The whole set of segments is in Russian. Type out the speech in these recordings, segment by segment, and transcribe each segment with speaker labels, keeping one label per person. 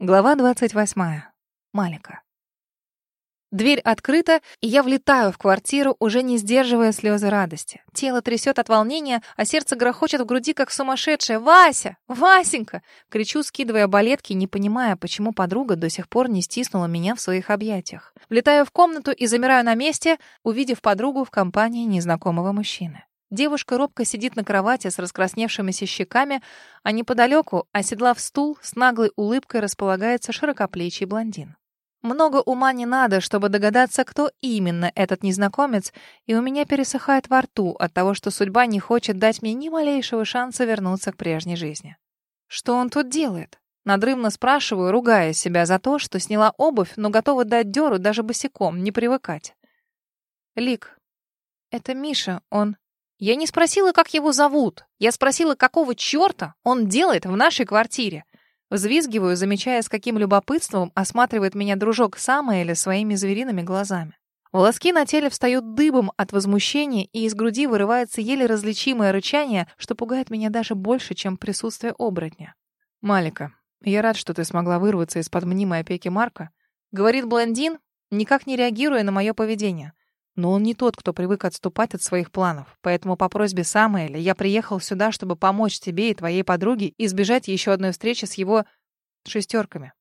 Speaker 1: Глава 28. Малика. Дверь открыта, и я влетаю в квартиру, уже не сдерживая слезы радости. Тело трясет от волнения, а сердце грохочет в груди, как сумасшедшее. «Вася! Васенька!» Кричу, скидывая балетки, не понимая, почему подруга до сих пор не стиснула меня в своих объятиях. Влетаю в комнату и замираю на месте, увидев подругу в компании незнакомого мужчины. Девушка робко сидит на кровати с раскрасневшимися щеками, а неподалеку, оседлав стул, с наглой улыбкой располагается широкоплечий блондин. Много ума не надо, чтобы догадаться, кто именно этот незнакомец, и у меня пересыхает во рту от того, что судьба не хочет дать мне ни малейшего шанса вернуться к прежней жизни. Что он тут делает? Надрывно спрашиваю, ругая себя за то, что сняла обувь, но готова дать дёру даже босиком, не привыкать. Лик, это Миша, он... Я не спросила, как его зовут. Я спросила, какого черта он делает в нашей квартире. Взвизгиваю, замечая, с каким любопытством осматривает меня дружок Самоэля своими звериными глазами. Волоски на теле встают дыбом от возмущения, и из груди вырывается еле различимое рычание, что пугает меня даже больше, чем присутствие оборотня. «Малика, я рад, что ты смогла вырваться из-под мнимой опеки Марка», — говорит блондин, никак не реагируя на мое поведение. Но он не тот, кто привык отступать от своих планов. Поэтому по просьбе Самуэля я приехал сюда, чтобы помочь тебе и твоей подруге избежать еще одной встречи с его шестерками.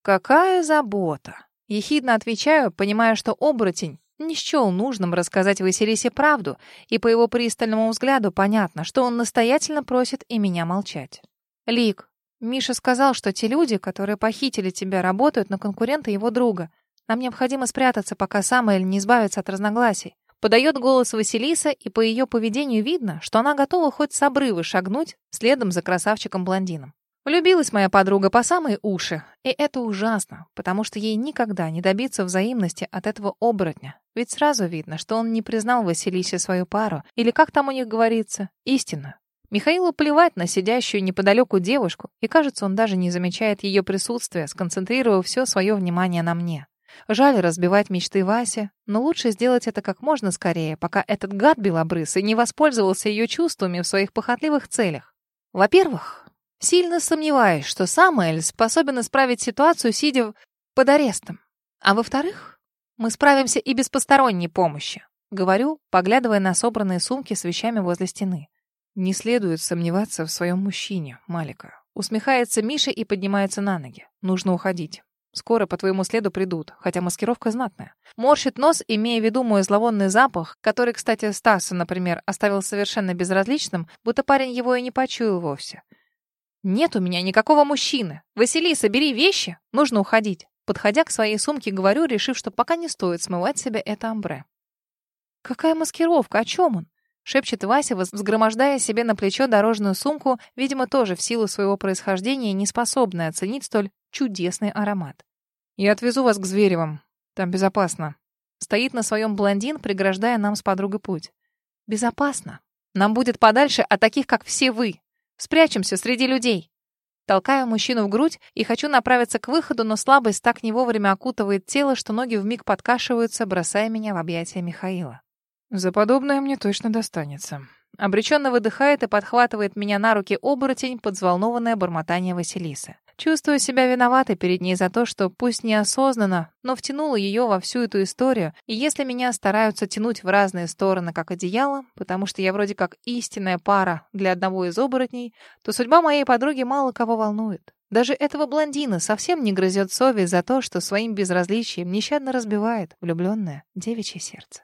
Speaker 1: Какая забота! Ехидно отвечаю, понимая, что оборотень не счел нужным рассказать Василисе правду, и по его пристальному взгляду понятно, что он настоятельно просит и меня молчать. Лик, Миша сказал, что те люди, которые похитили тебя, работают на конкурента его друга. Нам необходимо спрятаться, пока Самоэль не избавится от разногласий. Подает голос Василиса, и по ее поведению видно, что она готова хоть с обрыва шагнуть следом за красавчиком-блондином. Влюбилась моя подруга по самые уши, и это ужасно, потому что ей никогда не добиться взаимности от этого оборотня. Ведь сразу видно, что он не признал Василисе свою пару, или как там у них говорится, истину. Михаилу плевать на сидящую неподалеку девушку, и кажется, он даже не замечает ее присутствия, сконцентрировав все свое внимание на мне. Жаль разбивать мечты Васи, но лучше сделать это как можно скорее, пока этот гад белобрысый не воспользовался ее чувствами в своих похотливых целях. Во-первых, сильно сомневаюсь, что сам Эль способен исправить ситуацию, сидя под арестом. А во-вторых, мы справимся и без посторонней помощи. Говорю, поглядывая на собранные сумки с вещами возле стены. Не следует сомневаться в своем мужчине, Малика. Усмехается Миша и поднимается на ноги. Нужно уходить. Скоро по твоему следу придут, хотя маскировка знатная. Морщит нос, имея в виду мой зловонный запах, который, кстати, Стаса, например, оставил совершенно безразличным, будто парень его и не почуял вовсе. «Нет у меня никакого мужчины. Василиса, бери вещи, нужно уходить». Подходя к своей сумке, говорю, решив, что пока не стоит смывать себе это амбре. «Какая маскировка? О чем он?» Шепчет Вася, взгромождая себе на плечо дорожную сумку, видимо, тоже в силу своего происхождения не способная оценить столь чудесный аромат. «Я отвезу вас к Зверевым. Там безопасно». Стоит на своем блондин, преграждая нам с подругой путь. «Безопасно. Нам будет подальше от таких, как все вы. Спрячемся среди людей». Толкаю мужчину в грудь и хочу направиться к выходу, но слабость так не вовремя окутывает тело, что ноги вмиг подкашиваются, бросая меня в объятия Михаила. «За подобное мне точно достанется». Обреченно выдыхает и подхватывает меня на руки оборотень под взволнованное бормотание Василисы. Чувствую себя виноватой перед ней за то, что пусть неосознанно, но втянула ее во всю эту историю, и если меня стараются тянуть в разные стороны, как одеяло, потому что я вроде как истинная пара для одного из оборотней, то судьба моей подруги мало кого волнует. Даже этого блондина совсем не грызет совесть за то, что своим безразличием нещадно разбивает влюбленное девичье сердце.